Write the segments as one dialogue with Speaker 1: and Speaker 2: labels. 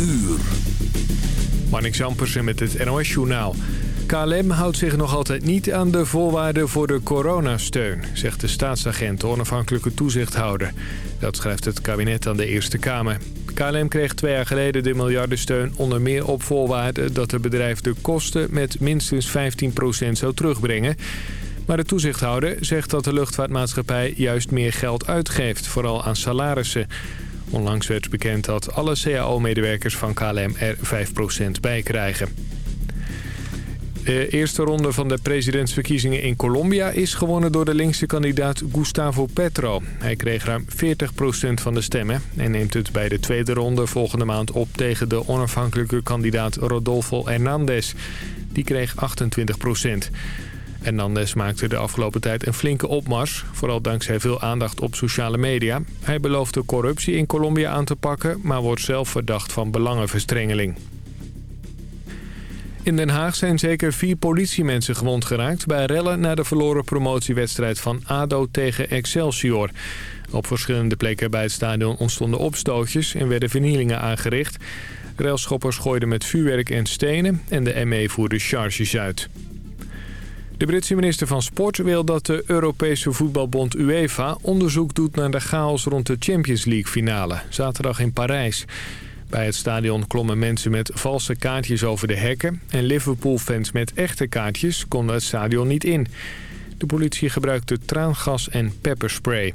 Speaker 1: uur.
Speaker 2: Marnik Zampersen met het NOS-journaal. KLM houdt zich nog altijd niet aan de voorwaarden voor de coronasteun... zegt de staatsagent, onafhankelijke toezichthouder. Dat schrijft het kabinet aan de Eerste Kamer. KLM kreeg twee jaar geleden de miljardensteun onder meer op voorwaarde... dat het bedrijf de kosten met minstens 15% zou terugbrengen... Maar de toezichthouder zegt dat de luchtvaartmaatschappij juist meer geld uitgeeft, vooral aan salarissen. Onlangs werd bekend dat alle CAO-medewerkers van KLM er 5% bij krijgen. De eerste ronde van de presidentsverkiezingen in Colombia is gewonnen door de linkse kandidaat Gustavo Petro. Hij kreeg ruim 40% van de stemmen en neemt het bij de tweede ronde volgende maand op tegen de onafhankelijke kandidaat Rodolfo Hernández. Die kreeg 28%. Hernandez maakte de afgelopen tijd een flinke opmars, vooral dankzij veel aandacht op sociale media. Hij beloofde corruptie in Colombia aan te pakken, maar wordt zelf verdacht van belangenverstrengeling. In Den Haag zijn zeker vier politiemensen gewond geraakt... bij rellen na de verloren promotiewedstrijd van ADO tegen Excelsior. Op verschillende plekken bij het stadion ontstonden opstootjes... en werden vernielingen aangericht. Railschoppers gooiden met vuurwerk en stenen... en de ME voerde charges uit. De Britse minister van Sport wil dat de Europese voetbalbond UEFA onderzoek doet naar de chaos rond de Champions League finale, zaterdag in Parijs. Bij het stadion klommen mensen met valse kaartjes over de hekken en Liverpool-fans met echte kaartjes konden het stadion niet in. De politie gebruikte traangas en pepperspray.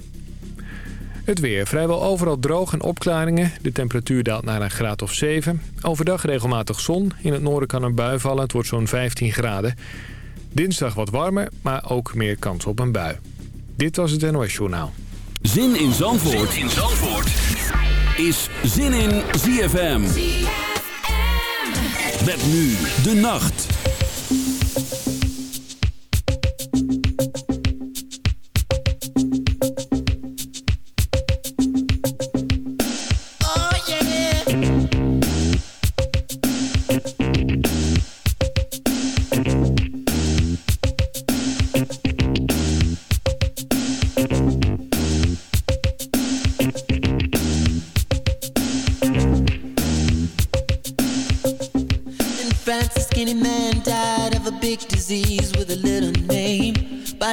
Speaker 2: Het weer. Vrijwel overal droog en opklaringen. De temperatuur daalt naar een graad of 7. Overdag regelmatig zon. In het noorden kan een bui vallen. Het wordt zo'n 15 graden. Dinsdag wat warmer, maar ook meer kans op een bui. Dit was het NOS Journaal.
Speaker 1: Zin in Zandvoort, zin in Zandvoort. is Zin in ZFM. ZFM. Met nu de nacht.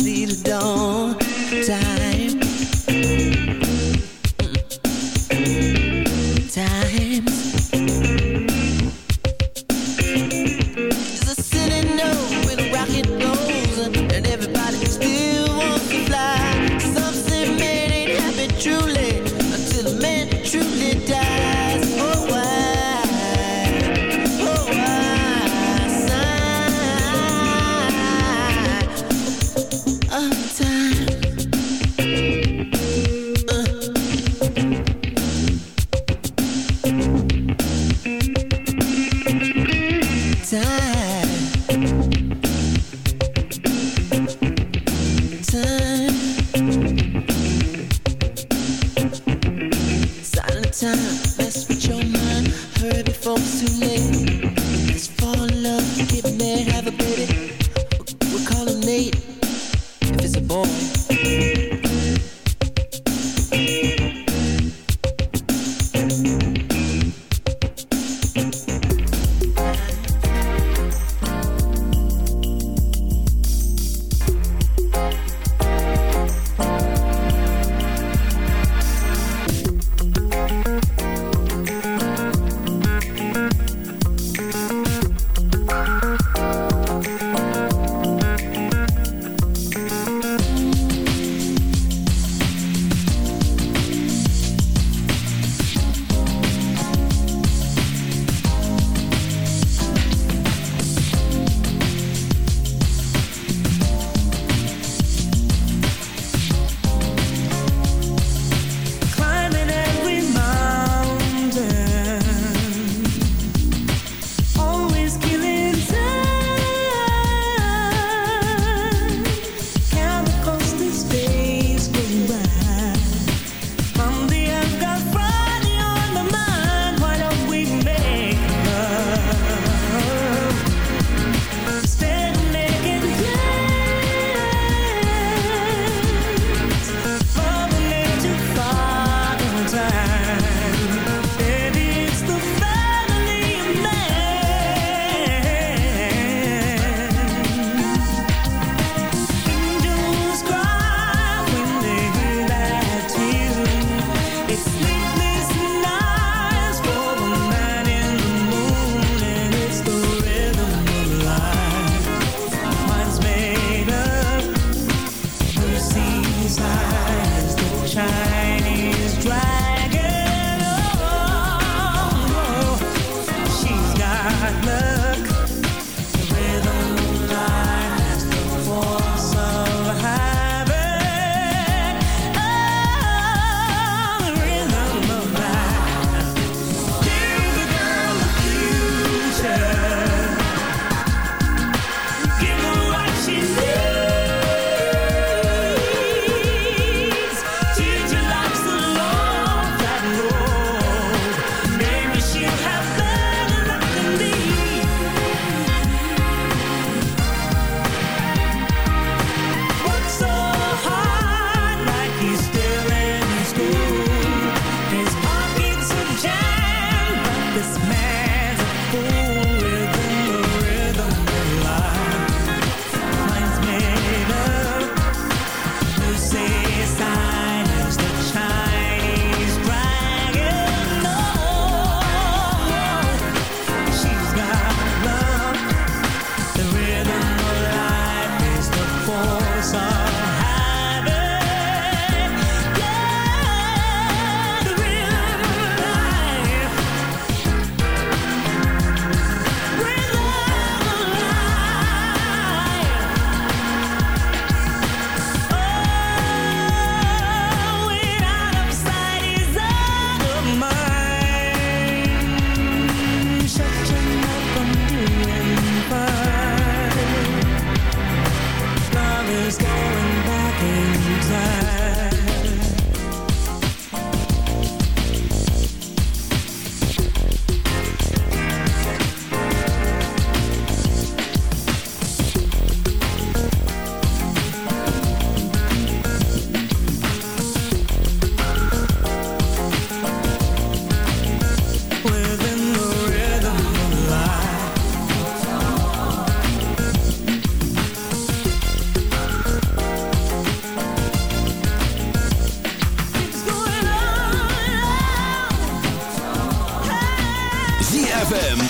Speaker 3: Time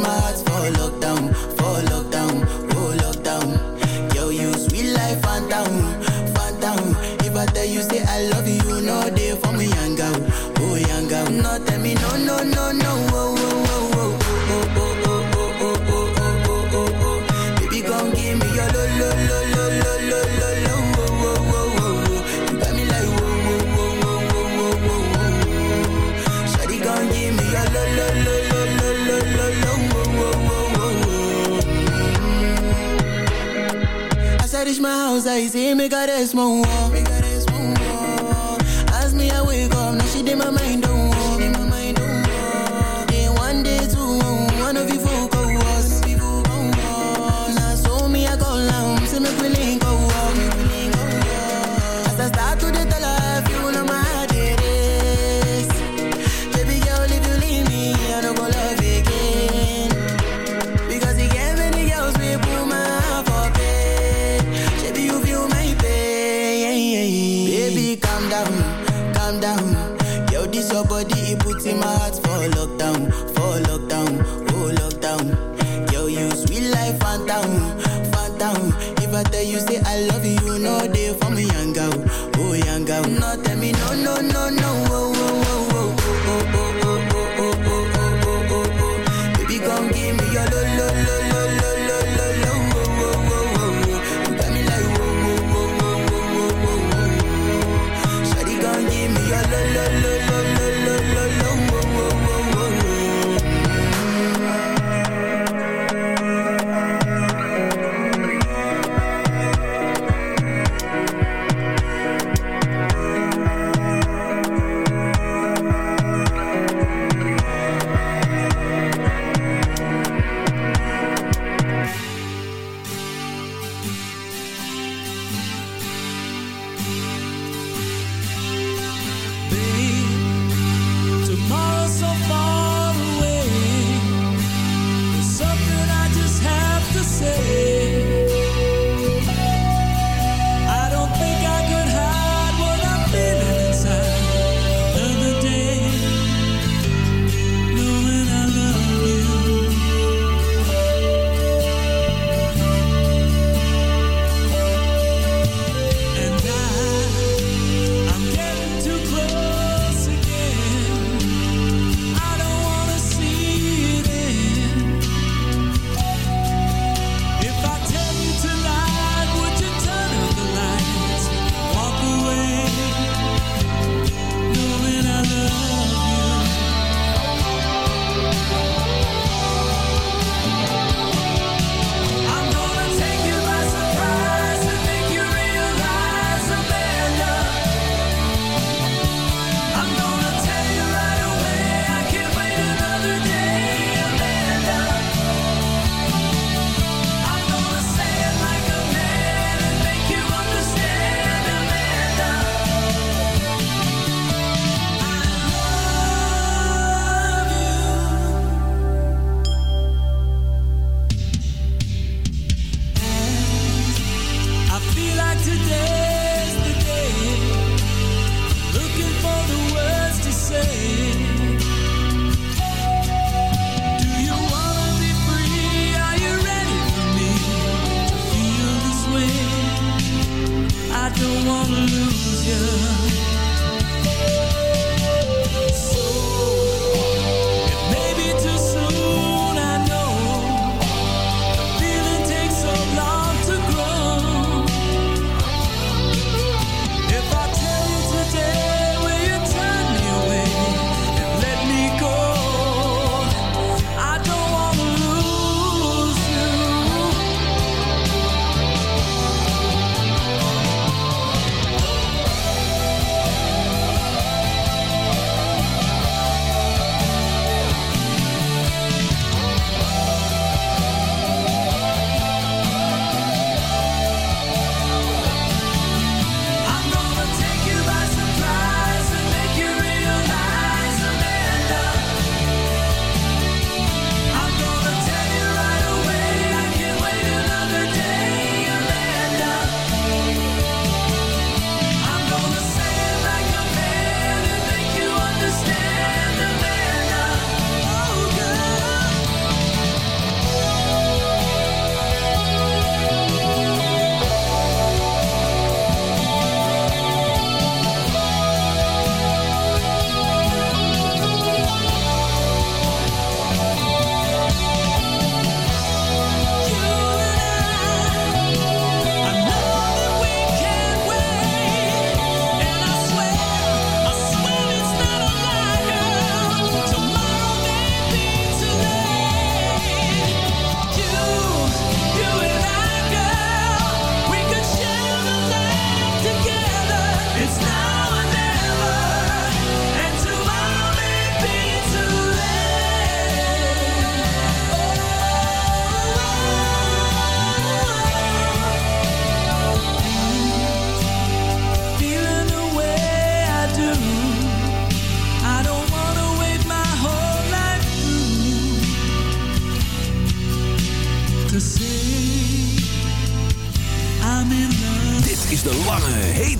Speaker 4: my heart's for lockdown. is in me, got a small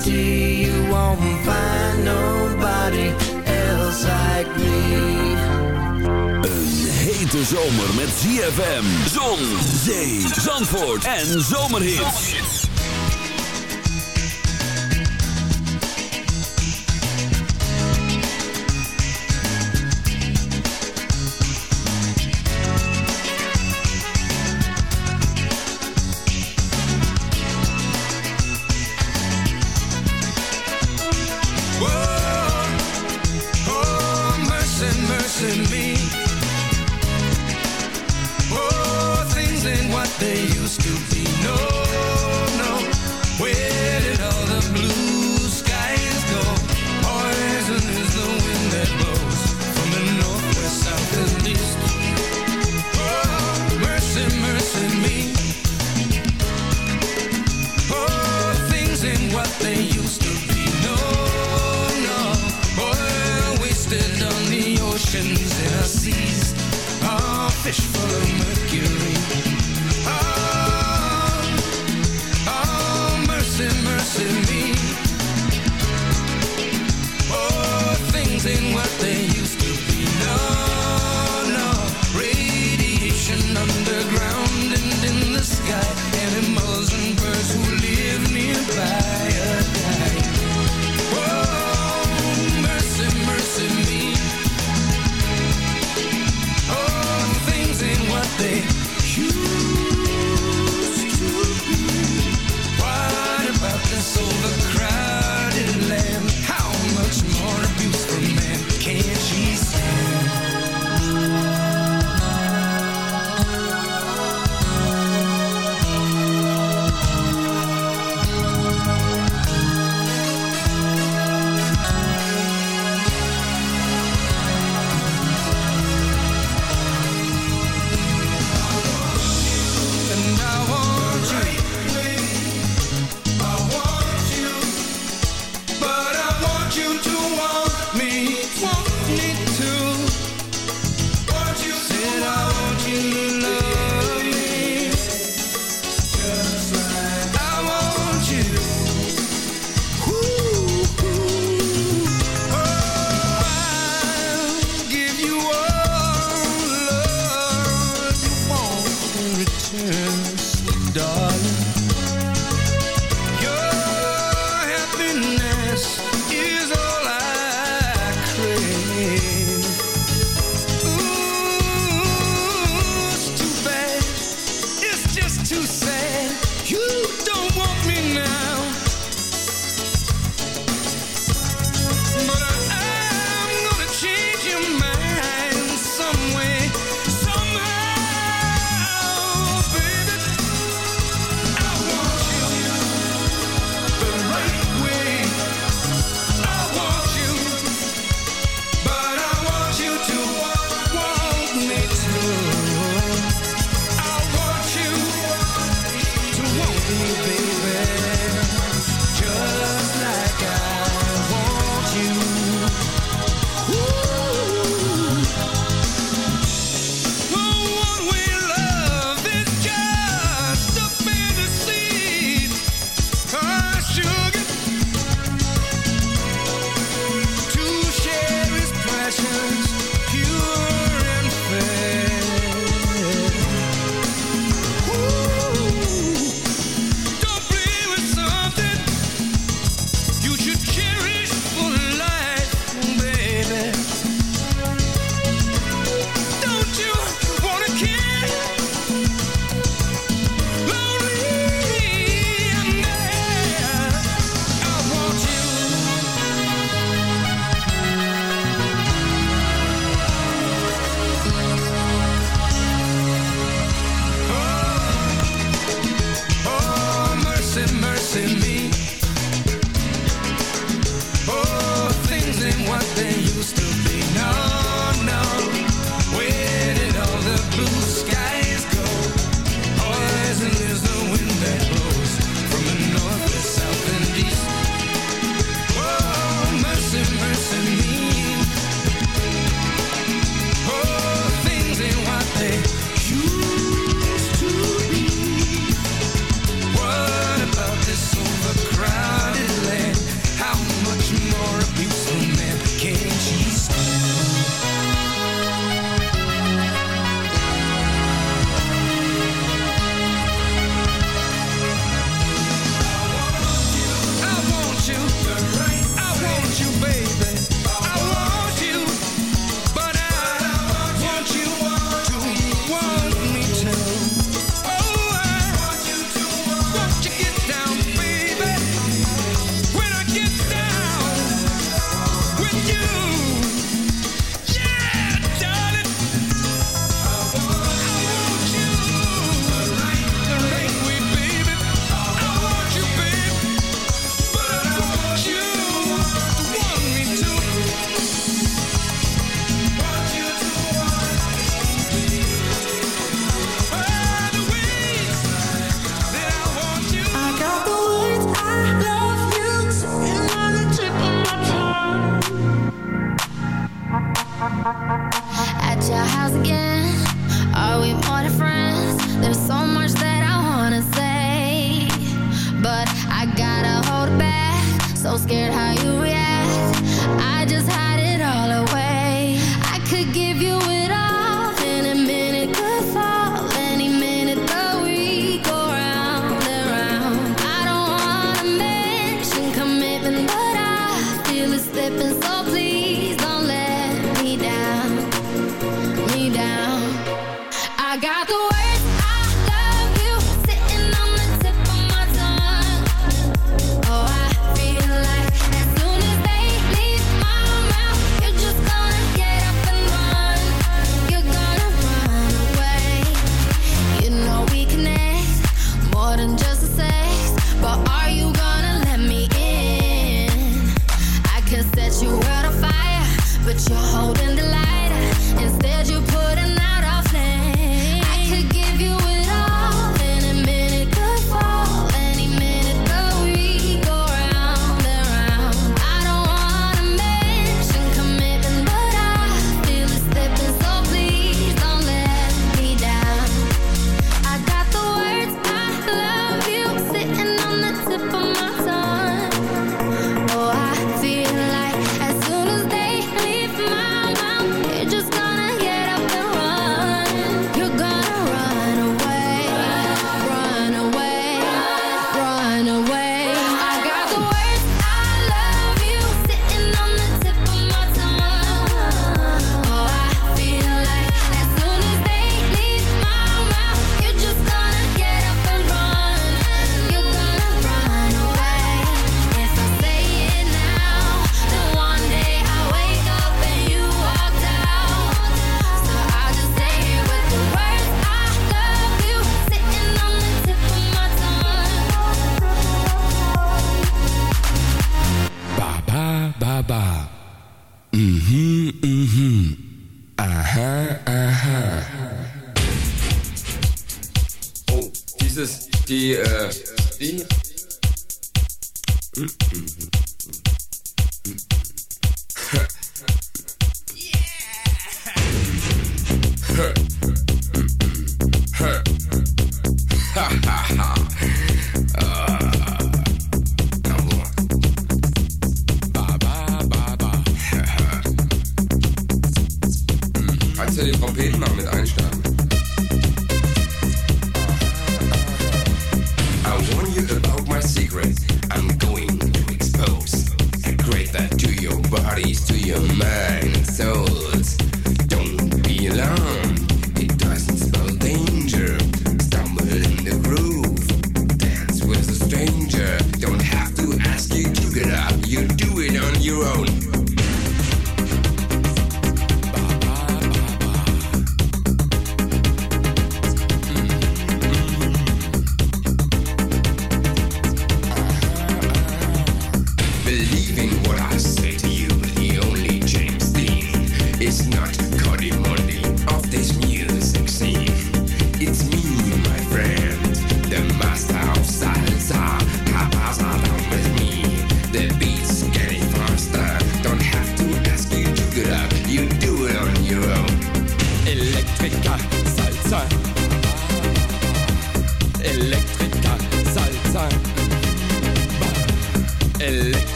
Speaker 5: guarantee you won't find nobody else like me.
Speaker 6: Een hete zomer met ZFM, zon, zee, zandvoort en zomerhits.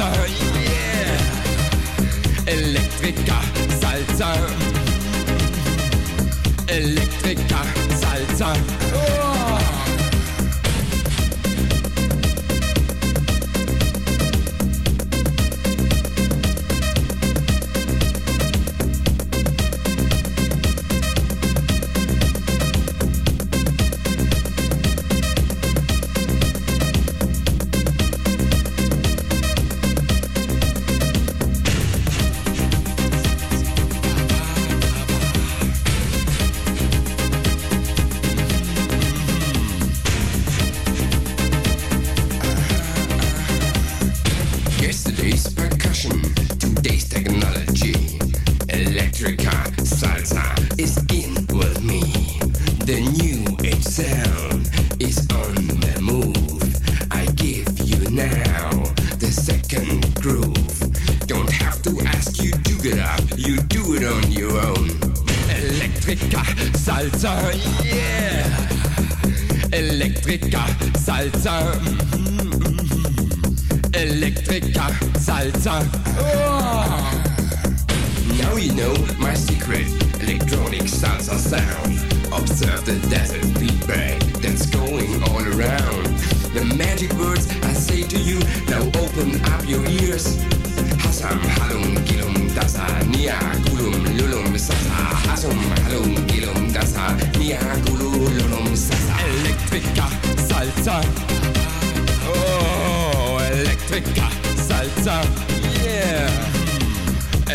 Speaker 7: Salsa, yeah. Elektriker, Salsa. Elektriker.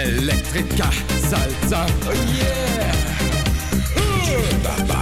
Speaker 7: Electrica hein? Salsa. Oh yeah! Baba,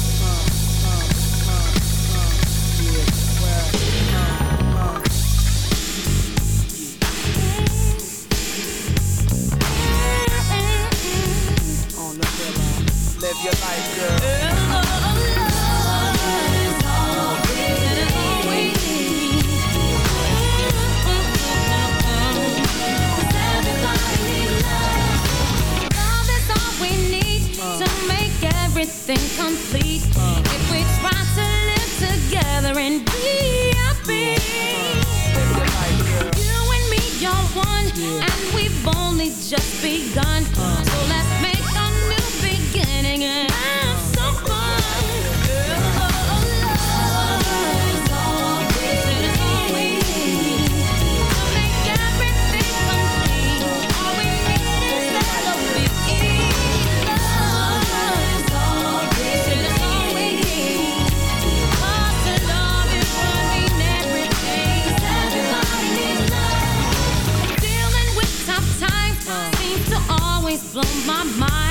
Speaker 8: on my mind.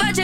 Speaker 9: a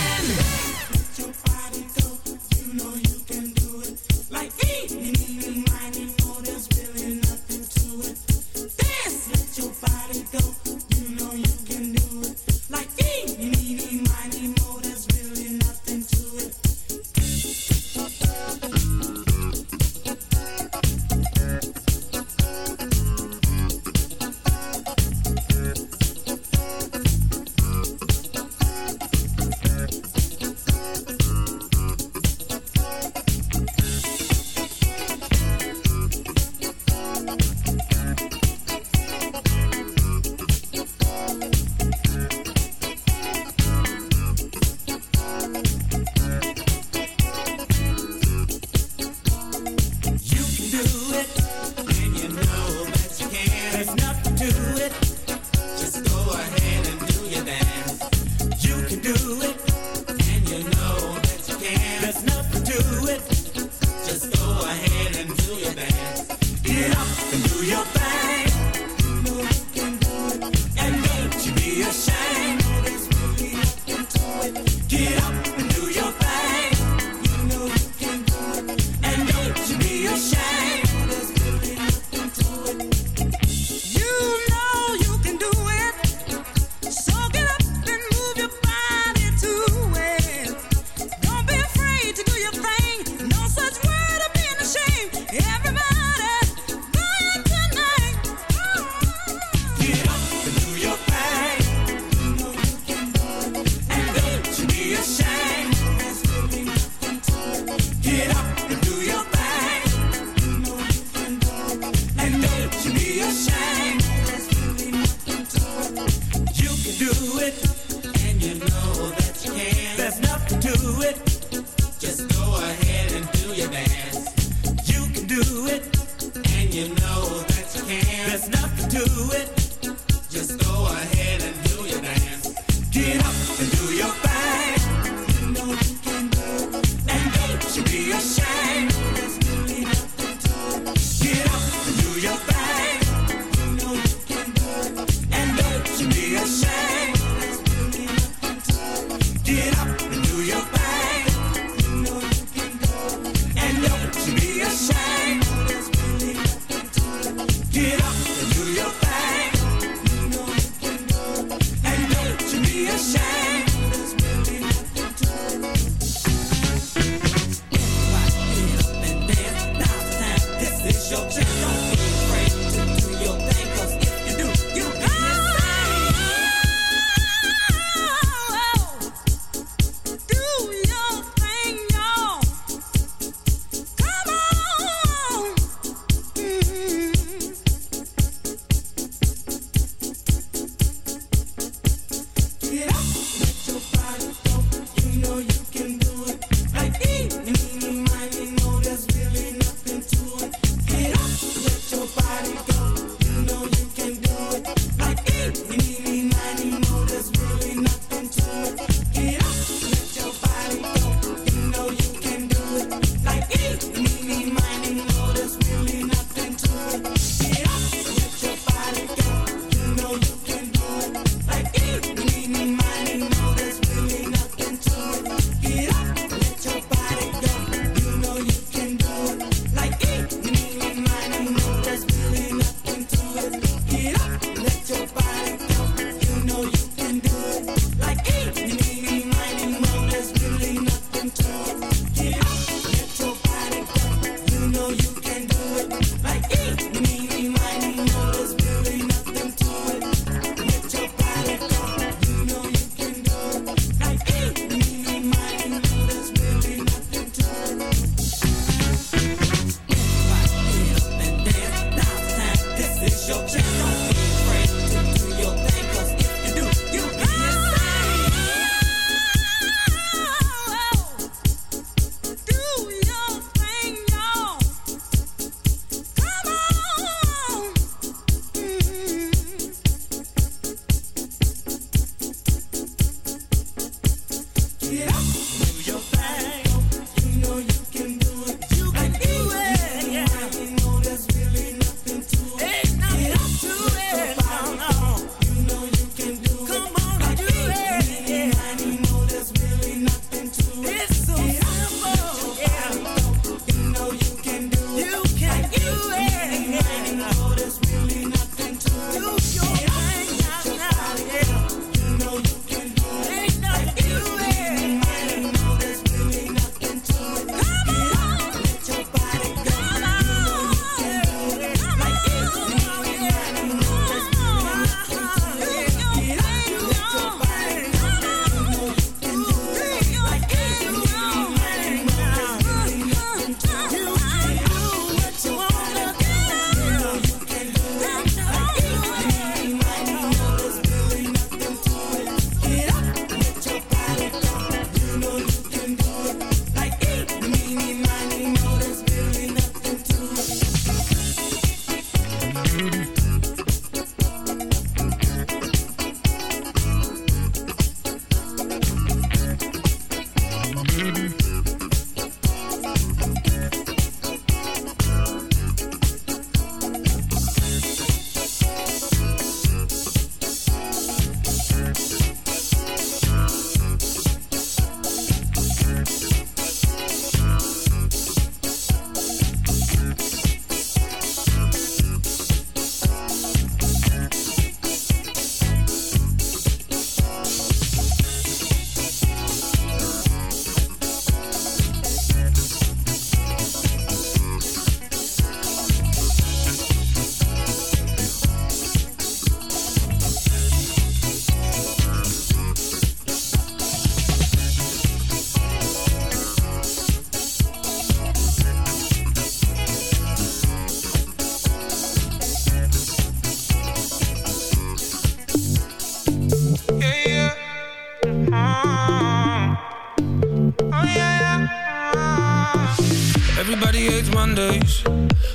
Speaker 10: Everybody
Speaker 6: hates Mondays,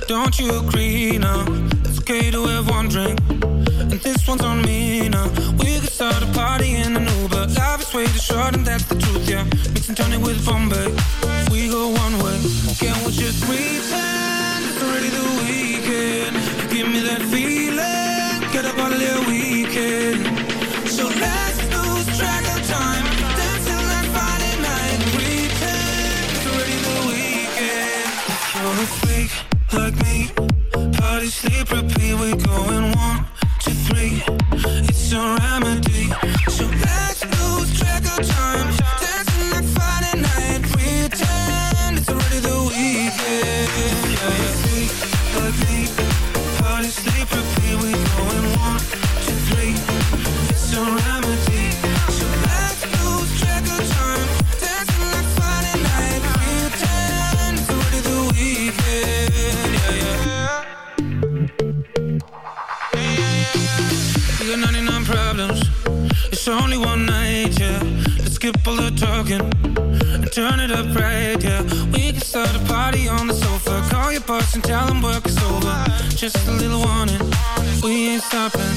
Speaker 6: don't you agree now? It's okay to have one drink, and this one's on me now. We could start a party in an Uber. Life is way too short, and that's the truth, yeah. mixing and with it with Bombay. We go one way, can we just pretend it's already the weekend? You give me that feeling, get up on of your weekend. So let's a freak like me. Party, sleep, repeat, We going one, two, three. It's a remedy just a little warning. We ain't stopping